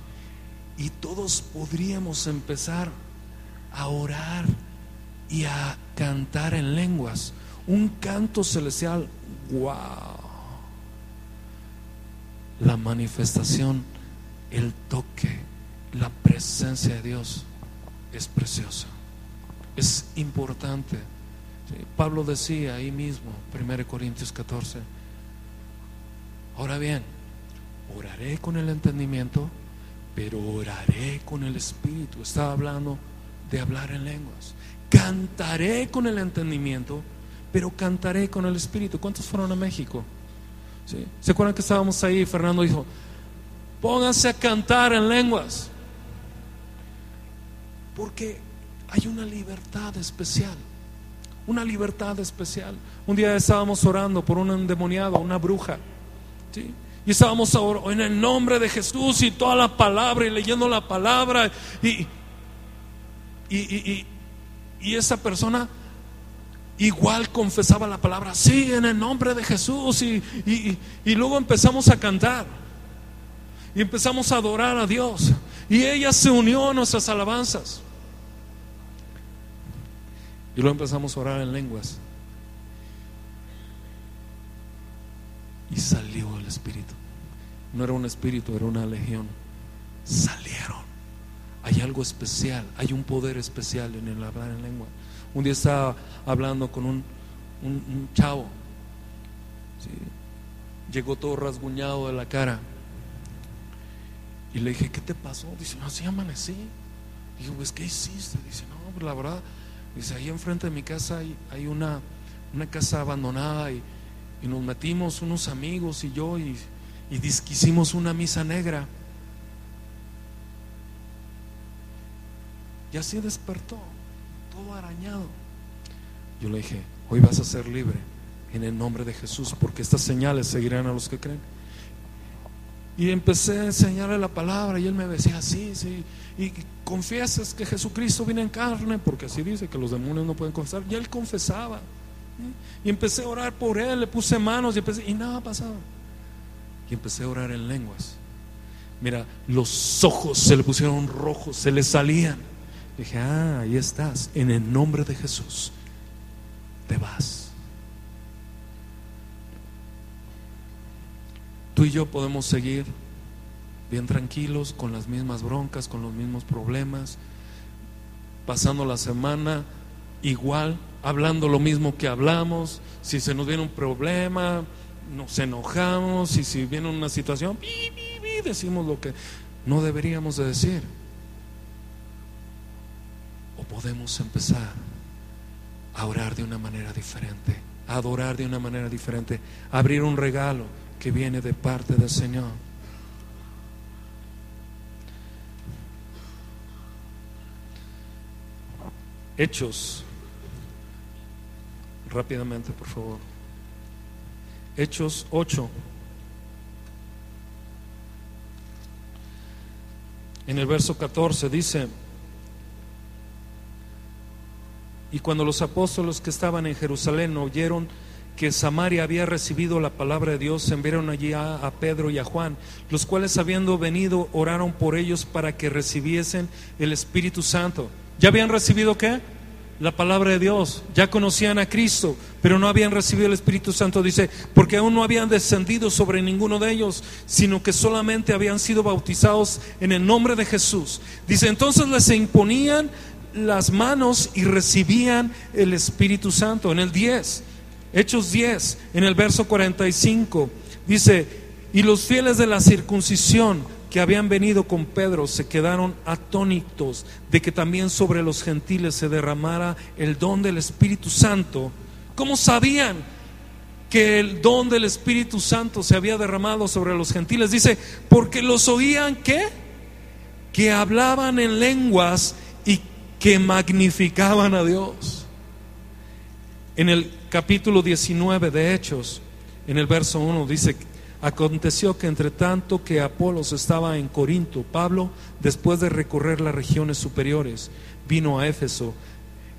y todos podríamos empezar a orar y a cantar en lenguas, un canto celestial, wow, la manifestación, el toque, la presencia de Dios es preciosa, es importante. Pablo decía ahí mismo, 1 Corintios 14, ahora bien, oraré con el entendimiento, pero oraré con el espíritu. Estaba hablando de hablar en lenguas. Cantaré con el entendimiento, pero cantaré con el espíritu. ¿Cuántos fueron a México? ¿Se acuerdan que estábamos ahí? Fernando dijo, pónganse a cantar en lenguas. Porque hay una libertad especial. Una libertad especial. Un día estábamos orando por un endemoniado, una bruja. ¿sí? Y estábamos en el nombre de Jesús y toda la palabra y leyendo la palabra. Y, y, y, esa persona igual confesaba la palabra, sí, en el nombre de Jesús. Y, y, luego empezamos a cantar. Y empezamos a adorar a Dios. Y ella se unió a nuestras alabanzas. Y luego empezamos a orar en lenguas. Y salió el Espíritu. No era un espíritu, era una legión. Salieron. Hay algo especial, hay un poder especial en el hablar en lengua. Un día estaba hablando con un, un, chavo. Llegó todo rasguñado de la cara. Y le dije, ¿qué te pasó? Dice, no, así amanecí. Digo, pues, ¿qué hiciste? Dice, no, pues la verdad, dice, ahí enfrente de mi casa hay, una, una casa abandonada y y nos metimos unos amigos y yo y, y hicimos una misa negra. Y así despertó, todo arañado. Yo le dije, hoy vas a ser libre en el nombre de Jesús, porque estas señales seguirán a los que creen. Y empecé a enseñarle la palabra y él me decía, sí, sí, y confiesas que Jesucristo viene en carne, porque así dice que los demonios no pueden confesar. Y él confesaba. Y empecé a orar por él, le puse manos y, empecé, y nada pasaba. Y empecé a orar en lenguas. Mira, los ojos se le pusieron rojos, se le salían. dije, ah, ahí estás, en el nombre de Jesús, te vas. Tú y yo podemos seguir bien tranquilos, con las mismas broncas, con los mismos problemas, pasando la semana igual hablando lo mismo que hablamos, si se nos viene un problema, nos enojamos, y si viene una situación, decimos lo que no deberíamos de decir. O podemos empezar a orar de una manera diferente, a adorar de una manera diferente, a abrir un regalo que viene de parte del Señor. Hechos rápidamente, por favor. Hechos 8. En el verso 14 dice, y cuando los apóstoles que estaban en Jerusalén oyeron que Samaria había recibido la palabra de Dios, enviaron allí a, Pedro y a Juan, los cuales habiendo venido oraron por ellos para que recibiesen el Espíritu Santo. ¿Ya habían recibido qué? la palabra de Dios, ya conocían a Cristo, pero no habían recibido el Espíritu Santo, dice, porque aún no habían descendido sobre ninguno de ellos, sino que solamente habían sido bautizados en el nombre de Jesús. Dice, entonces les imponían las manos y recibían el Espíritu Santo. En el 10, Hechos 10, en el verso 45, dice, y los fieles de la circuncisión, que habían venido con Pedro se quedaron atónitos de que también sobre los gentiles se derramara el don del Espíritu Santo. ¿Cómo sabían que el don del Espíritu Santo se había derramado sobre los gentiles? Dice, porque los oían que que hablaban en lenguas y que magnificaban a Dios. En el capítulo 19 de Hechos, en el verso 1 dice, aconteció que entre tanto que Apolos estaba en Corinto, Pablo, después de recorrer las regiones superiores, vino a Éfeso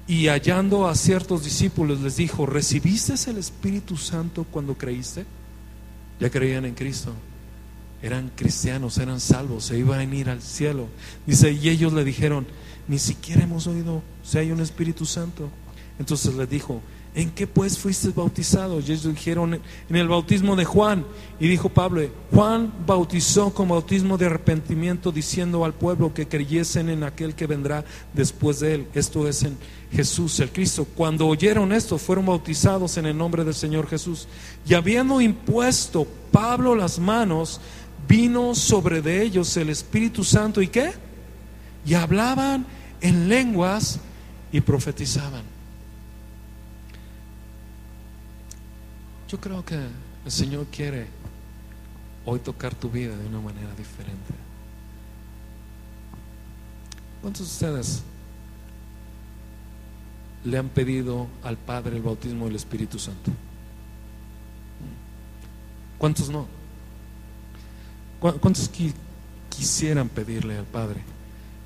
y hallando a ciertos discípulos les dijo, ¿recibiste el Espíritu Santo cuando creíste? Ya creían en Cristo eran cristianos, eran salvos, se iban a ir al cielo. Dice, y ellos le dijeron, ni siquiera hemos oído si hay un Espíritu Santo. Entonces le dijo, ¿en qué pues fuiste bautizado? Y ellos dijeron, en el bautismo de Juan. Y dijo Pablo, Juan bautizó con bautismo de arrepentimiento, diciendo al pueblo que creyesen en aquel que vendrá después de él. Esto es en Jesús, el Cristo. Cuando oyeron esto, fueron bautizados en el nombre del Señor Jesús. Y habiendo impuesto Pablo las manos, vino sobre de ellos el Espíritu Santo y qué? Y hablaban en lenguas y profetizaban. Yo creo que el Señor quiere hoy tocar tu vida de una manera diferente. ¿Cuántos de ustedes le han pedido al Padre el bautismo del Espíritu Santo? ¿Cuántos no? ¿Cuántos quisieran pedirle al Padre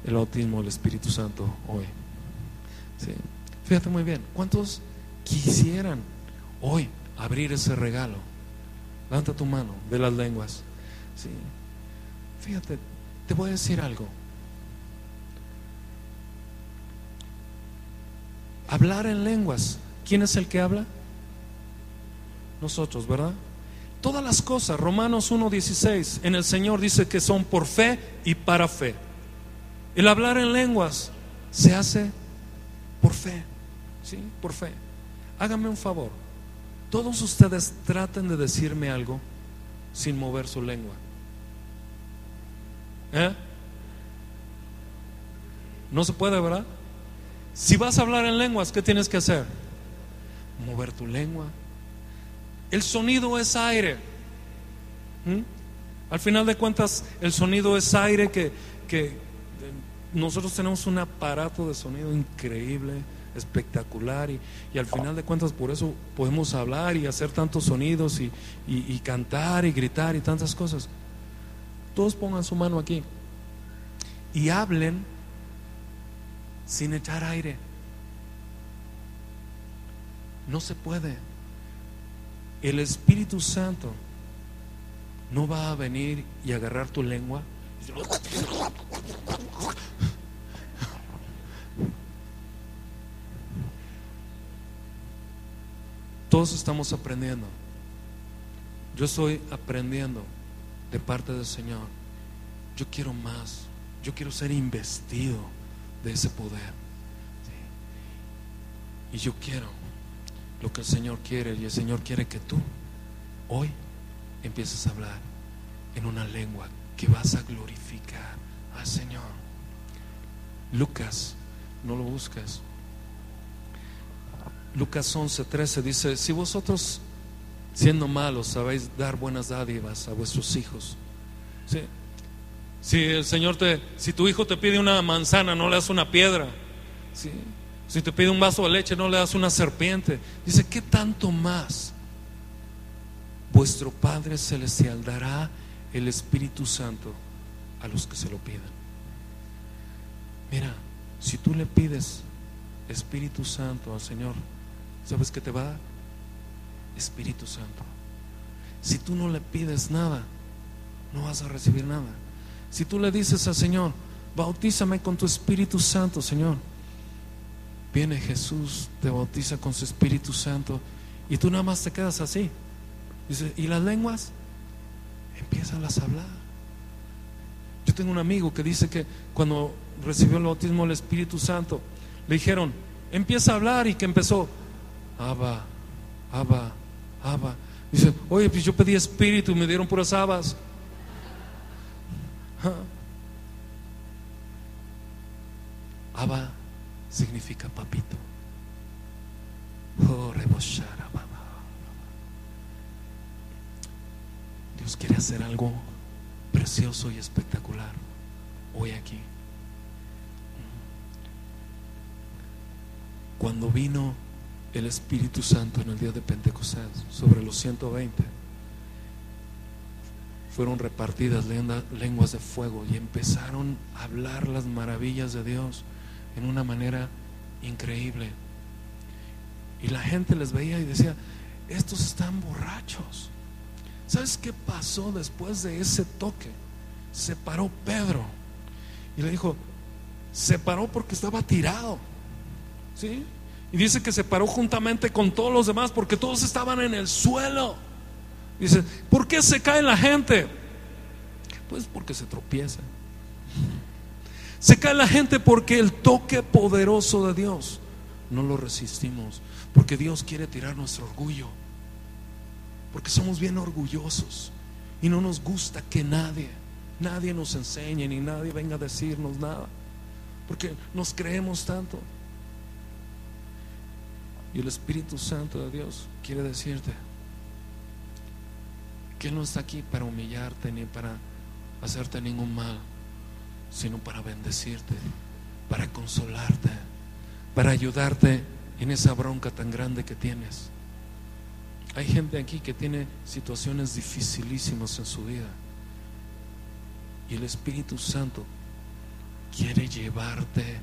el bautismo del Espíritu Santo hoy? Fíjate muy bien, ¿cuántos quisieran hoy abrir ese regalo? Levanta tu mano de las lenguas. ¿sí? Fíjate, te voy a decir algo. Hablar en lenguas, ¿quién es el que habla? Nosotros, ¿verdad? todas las cosas, Romanos 1.16, en el Señor dice que son por fe y para fe. El hablar en lenguas se hace por fe, ¿sí? Por fe. Háganme un favor. Todos ustedes traten de decirme algo sin mover su lengua. ¿Eh? No se puede, ¿verdad? Si vas a hablar en lenguas, ¿qué tienes que hacer? Mover tu lengua, el sonido es aire. ¿Mm? Al final de cuentas, el sonido es aire que, que nosotros tenemos un aparato de sonido increíble, espectacular y, al final de cuentas por eso podemos hablar y hacer tantos sonidos y, y, cantar y gritar y tantas cosas. Todos pongan su mano aquí y hablen sin echar aire. No se puede el Espíritu Santo no va a venir y agarrar tu lengua. Todos estamos aprendiendo. Yo estoy aprendiendo de parte del Señor. Yo quiero más. Yo quiero ser investido de ese poder. Y yo quiero lo que el Señor quiere y el Señor quiere que tú hoy empieces a hablar en una lengua que vas a glorificar al Señor. Lucas, no lo busques. Lucas 11:13 dice, si vosotros siendo malos sabéis dar buenas dádivas a vuestros hijos. Si el Señor te, si tu hijo te pide una manzana, no le das una piedra. ¿sí? Si te pide un vaso de leche, no le das una serpiente. Dice, ¿qué tanto más? Vuestro Padre Celestial dará el Espíritu Santo a los que se lo pidan. Mira, si tú le pides Espíritu Santo al Señor, ¿sabes qué te va a dar? Espíritu Santo. Si tú no le pides nada, no vas a recibir nada. Si tú le dices al Señor, bautízame con tu Espíritu Santo, Señor Viene Jesús, te bautiza con su Espíritu Santo y tú nada más te quedas así. Dice, ¿y las lenguas? Empiezan a hablar. Yo tengo un amigo que dice que cuando recibió el bautismo del Espíritu Santo, le dijeron, empieza a hablar y que empezó, Abba, Abba, Abba. Dice, oye, pues yo pedí espíritu y me dieron puras habas. (laughs) Abba significa papito. Oh, Dios quiere hacer algo precioso y espectacular hoy aquí. cuando vino el Espíritu Santo en el día de Pentecostés sobre los 120, fueron repartidas lenguas de fuego y empezaron a hablar las maravillas de Dios en una manera increíble. Y la gente les veía y decía, estos están borrachos. ¿Sabes qué pasó después de ese toque? Se paró Pedro y le dijo, se paró porque estaba tirado. ¿Sí? Y dice que se paró juntamente con todos los demás porque todos estaban en el suelo. Dice, ¿por qué se cae la gente? Pues porque se tropieza. Se cae la gente porque el toque poderoso de Dios no lo resistimos. Porque Dios quiere tirar nuestro orgullo. Porque somos bien orgullosos. Y no nos gusta que nadie, nadie nos enseñe ni nadie venga a decirnos nada. Porque nos creemos tanto. Y el Espíritu Santo de Dios quiere decirte que no está aquí para humillarte ni para hacerte ningún mal, sino para bendecirte, para consolarte, para ayudarte en esa bronca tan grande que tienes. Hay gente aquí que tiene situaciones dificilísimas en su vida. Y el Espíritu Santo quiere llevarte,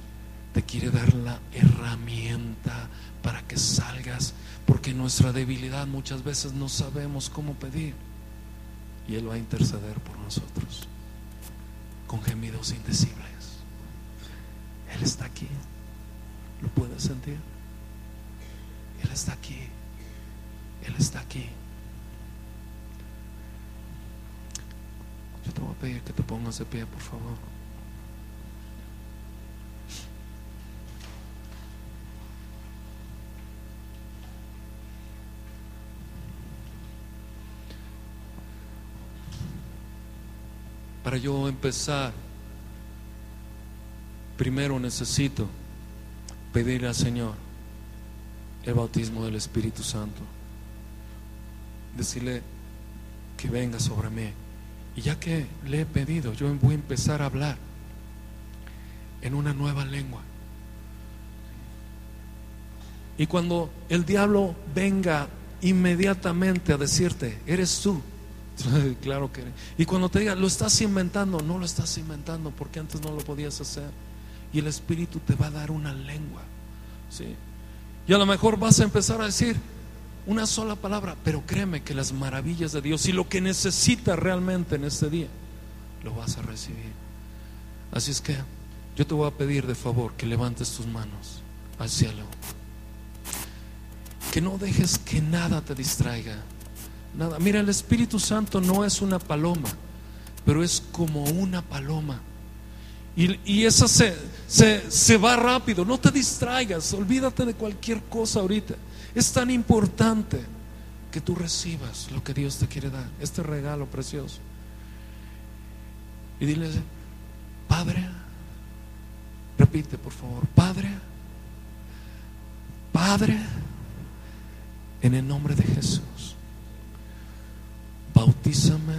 te quiere dar la herramienta para que salgas, porque nuestra debilidad muchas veces no sabemos cómo pedir. Y Él va a interceder por nosotros con gemidos indecibles. Él está aquí. ¿Lo puedes sentir? Él está aquí. Él está aquí. Yo te voy a pedir que te pongas de pie, por favor. Para yo empezar, primero necesito pedirle al Señor el bautismo del Espíritu Santo. Decirle que venga sobre mí. Y ya que le he pedido, yo voy a empezar a hablar en una nueva lengua. Y cuando el diablo venga inmediatamente a decirte, eres tú, (laughs) claro que. Y cuando te diga, lo estás inventando, no lo estás inventando porque antes no lo podías hacer. Y el Espíritu te va a dar una lengua. ¿sí? Y a lo mejor vas a empezar a decir una sola palabra, pero créeme que las maravillas de Dios y lo que necesitas realmente en este día, lo vas a recibir. Así es que yo te voy a pedir de favor que levantes tus manos al cielo. Que no dejes que nada te distraiga. Nada. Mira, el Espíritu Santo no es una paloma, pero es como una paloma y, esa se, se, va rápido, no te distraigas, olvídate de cualquier cosa ahorita. Es tan importante que tú recibas lo que Dios te quiere dar, este regalo precioso. Y dile, Padre, repite por favor, Padre, Padre, en el nombre de Jesús, bautízame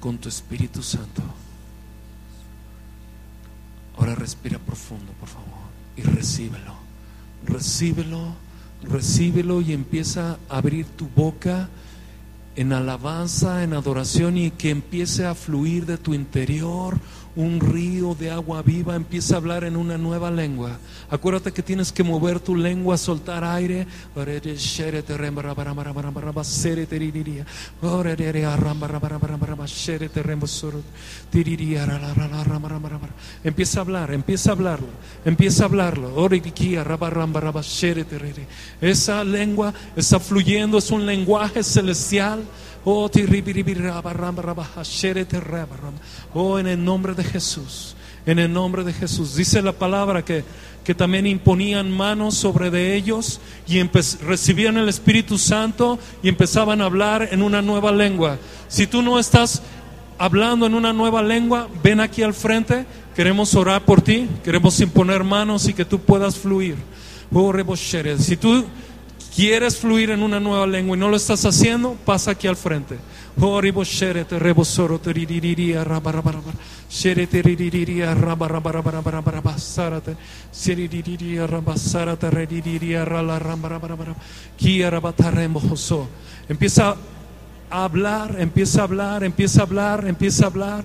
con tu Espíritu Santo. Ahora respira profundo, por favor, y recíbelo. Recíbelo, recíbelo y empieza a abrir tu boca en alabanza, en adoración y que empiece a fluir de tu interior un río de agua viva, empieza a hablar en una nueva lengua. Acuérdate que tienes que mover tu lengua, soltar aire. Empieza a hablar, empieza a hablarlo, empieza a hablarlo. Esa lengua está fluyendo, es un lenguaje celestial. Oh, oh, en el nombre de Jesús. En el nombre de Jesús. Dice la palabra que, que también imponían manos sobre de ellos y recibían el Espíritu Santo y empezaban a hablar en una nueva lengua. Si tú no estás hablando en una nueva lengua, ven aquí al frente. Queremos orar por ti. Queremos imponer manos y que tú puedas fluir. Oh, si tú quieres fluir en una nueva lengua y no lo estás haciendo, pasa aquí al frente. Empieza a hablar, empieza a hablar, empieza a hablar, empieza a hablar.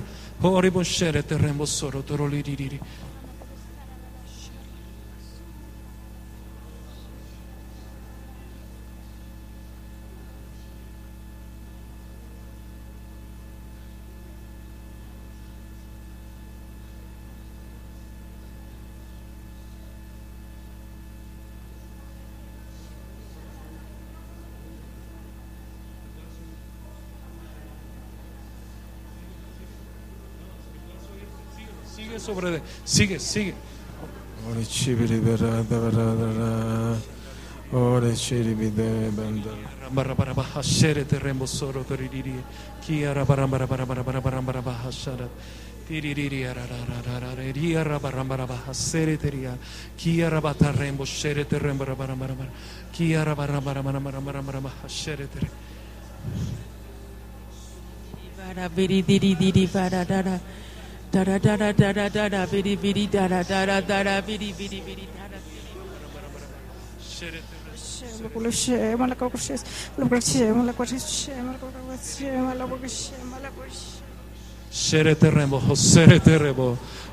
Sobre de, sigue, sigue. Tara tara tara tara.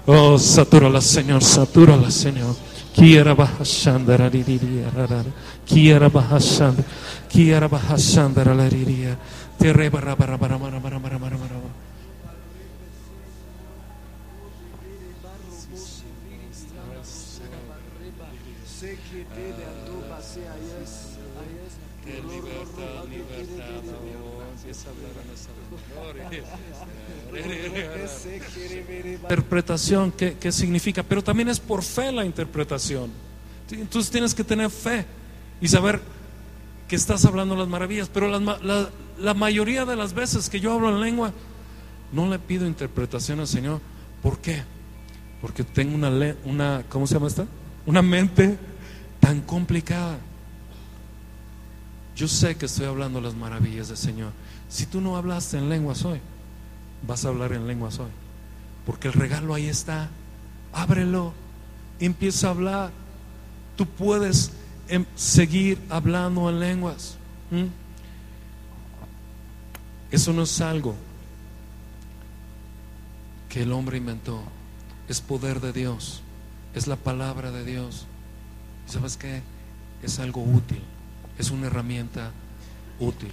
Oh, satúrala, Señor, satúrala, Señor. Quiera baja Shandara, Quiera baja Shandara, Quiera baja Shandara, Te rebarra. (laughs) Interpretación, ¿qué, qué significa? Pero también es por fe la interpretación. Entonces tienes que tener fe y saber que estás hablando las maravillas. Pero la, mayoría de las veces que yo hablo en lengua, no le pido interpretación al Señor. ¿Por qué? Porque tengo una, una ¿cómo se llama esta? Una mente tan complicada. Yo sé que estoy hablando las maravillas del Señor. Si tú no hablaste en lenguas hoy, vas a hablar en lenguas hoy. Porque el regalo ahí está. Ábrelo. Empieza a hablar. Tú puedes em, seguir hablando en lenguas. ¿Mm? Eso no es algo que el hombre inventó. Es poder de Dios. Es la palabra de Dios. ¿Y sabes qué? Es algo útil. Es una herramienta útil.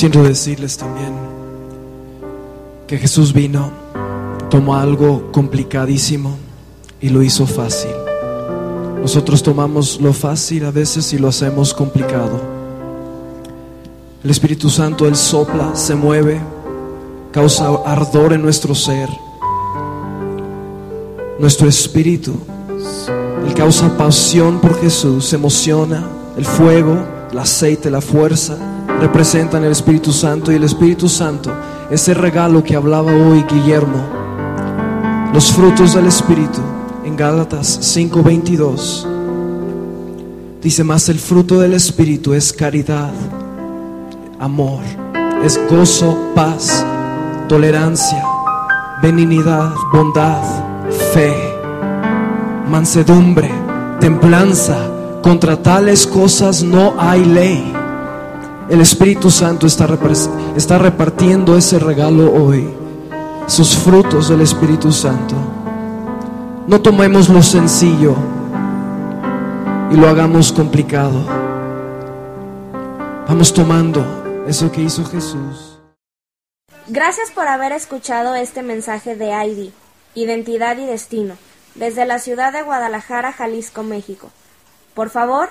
Siento decirles también que Jesús vino, tomó algo complicadísimo y lo hizo fácil. Nosotros tomamos lo fácil a veces y lo hacemos complicado. El Espíritu Santo, Él sopla, se mueve, causa ardor en nuestro ser, nuestro espíritu. Él causa pasión por Jesús, se emociona, el fuego, el aceite, la fuerza, representan el Espíritu Santo y el Espíritu Santo, ese regalo que hablaba hoy Guillermo, los frutos del Espíritu en Gálatas 5:22. Dice más, el fruto del Espíritu es caridad, amor, es gozo, paz, tolerancia, benignidad, bondad, fe, mansedumbre, templanza. Contra tales cosas no hay ley. El Espíritu Santo está, repartiendo ese regalo hoy, sus frutos del Espíritu Santo. No tomemos lo sencillo y lo hagamos complicado. Vamos tomando eso que hizo Jesús. Gracias por haber escuchado este mensaje de ID, Identidad y Destino. desde la ciudad de Guadalajara, Jalisco, México. Por favor,